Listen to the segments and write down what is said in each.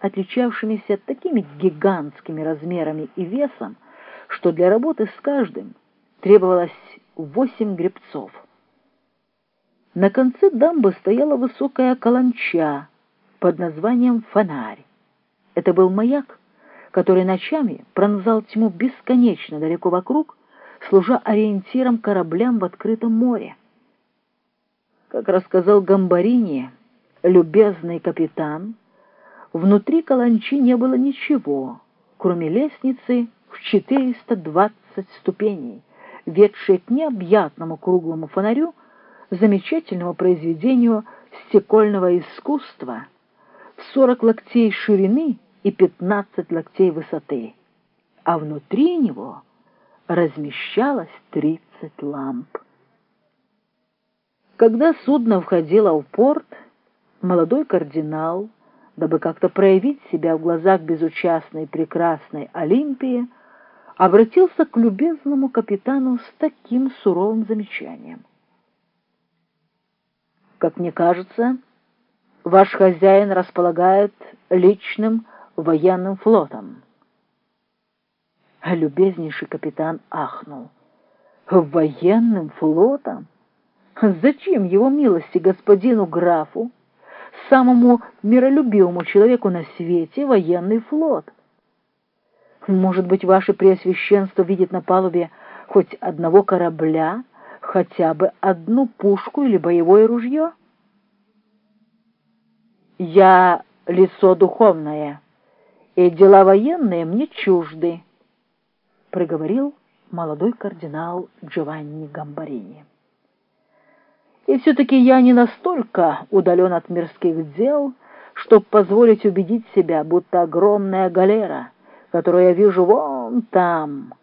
отличавшимися такими гигантскими размерами и весом, что для работы с каждым требовалось восемь гребцов. На конце дамбы стояла высокая каланча под названием «Фонарь». Это был маяк, который ночами пронзал тьму бесконечно далеко вокруг, служа ориентиром кораблям в открытом море. Как рассказал Гамбарини, любезный капитан, внутри каланчи не было ничего, кроме лестницы в 420 ступеней, ведшей к необъятному круглому фонарю, замечательному произведению стекольного искусства в 40 локтей ширины и 15 локтей высоты, а внутри него размещалось 30 ламп. Когда судно входило в порт, молодой кардинал, дабы как-то проявить себя в глазах безучастной прекрасной Олимпии, обратился к любезному капитану с таким суровым замечанием. «Как мне кажется, ваш хозяин располагает личным военным флотом». А любезнейший капитан ахнул. «Военным флотом? Зачем его милости господину графу, самому миролюбивому человеку на свете, военный флот?» Может быть, ваше преосвященство видит на палубе хоть одного корабля, хотя бы одну пушку или боевое ружье? Я лицо духовное, и дела военные мне чужды, — проговорил молодой кардинал Джованни Гамбарини. И все-таки я не настолько удален от мирских дел, чтобы позволить убедить себя, будто огромная галера — которую я вижу вон там,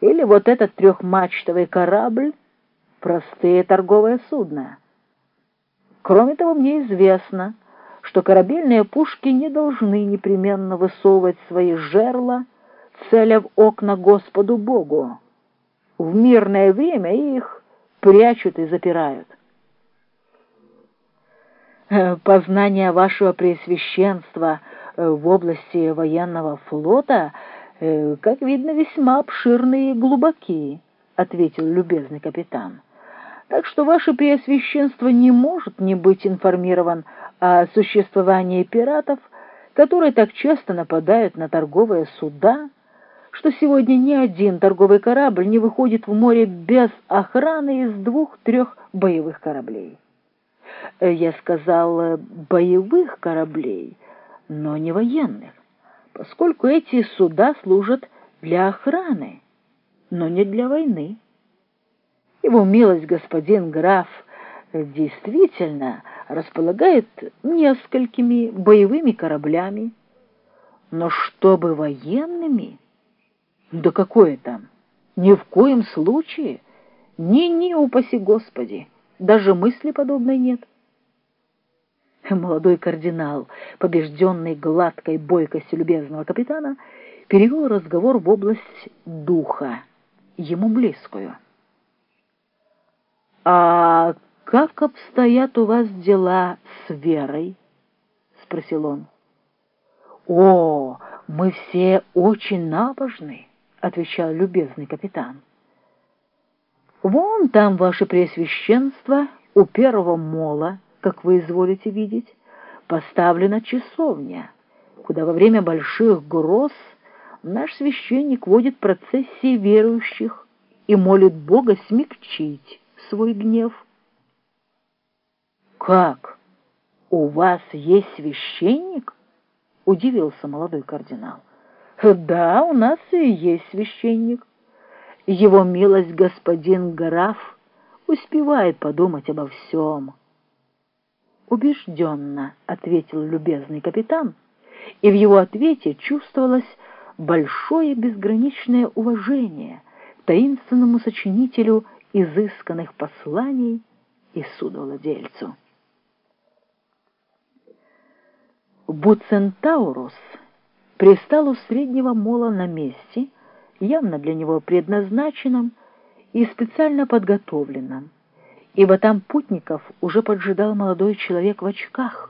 или вот этот трехмачтовый корабль — простые торговые судна. Кроме того, мне известно, что корабельные пушки не должны непременно высовывать свои жерла, целя в окна Господу Богу. В мирное время их прячут и запирают. Э, познание вашего Преосвященства — Э, в области военного флота, э, как видно, весьма обширные и глубокие, — ответил любезный капитан. Так что ваше преосвященство не может не быть информирован о существовании пиратов, которые так часто нападают на торговые суда, что сегодня ни один торговый корабль не выходит в море без охраны из двух-трех боевых кораблей. Э, я сказал «боевых кораблей», но не военных, поскольку эти суда служат для охраны, но не для войны. Его милость господин граф действительно располагает несколькими боевыми кораблями, но чтобы военными? Да какое там? Ни в коем случае! Ни-ни, упаси Господи! Даже мысли подобной нет. Молодой кардинал, побежденный гладкой бойкостью любезного капитана, перевел разговор в область духа, ему близкую. «А как обстоят у вас дела с верой?» — спросил он. «О, мы все очень набожны», — отвечал любезный капитан. «Вон там, ваше преосвященство, у первого мола, как вы изволите видеть, поставлена часовня, куда во время больших гроз наш священник водит процессии верующих и молит Бога смягчить свой гнев. «Как? У вас есть священник?» — удивился молодой кардинал. «Да, у нас и есть священник. Его милость господин граф успевает подумать обо всем» убежденно ответил любезный капитан, и в его ответе чувствовалось большое безграничное уважение таинственному сочинителю изысканных посланий и судовладельцу. Буцентаурус пристал у среднего мола на месте, явно для него предназначенном и специально подготовленном, ибо там путников уже поджидал молодой человек в очках,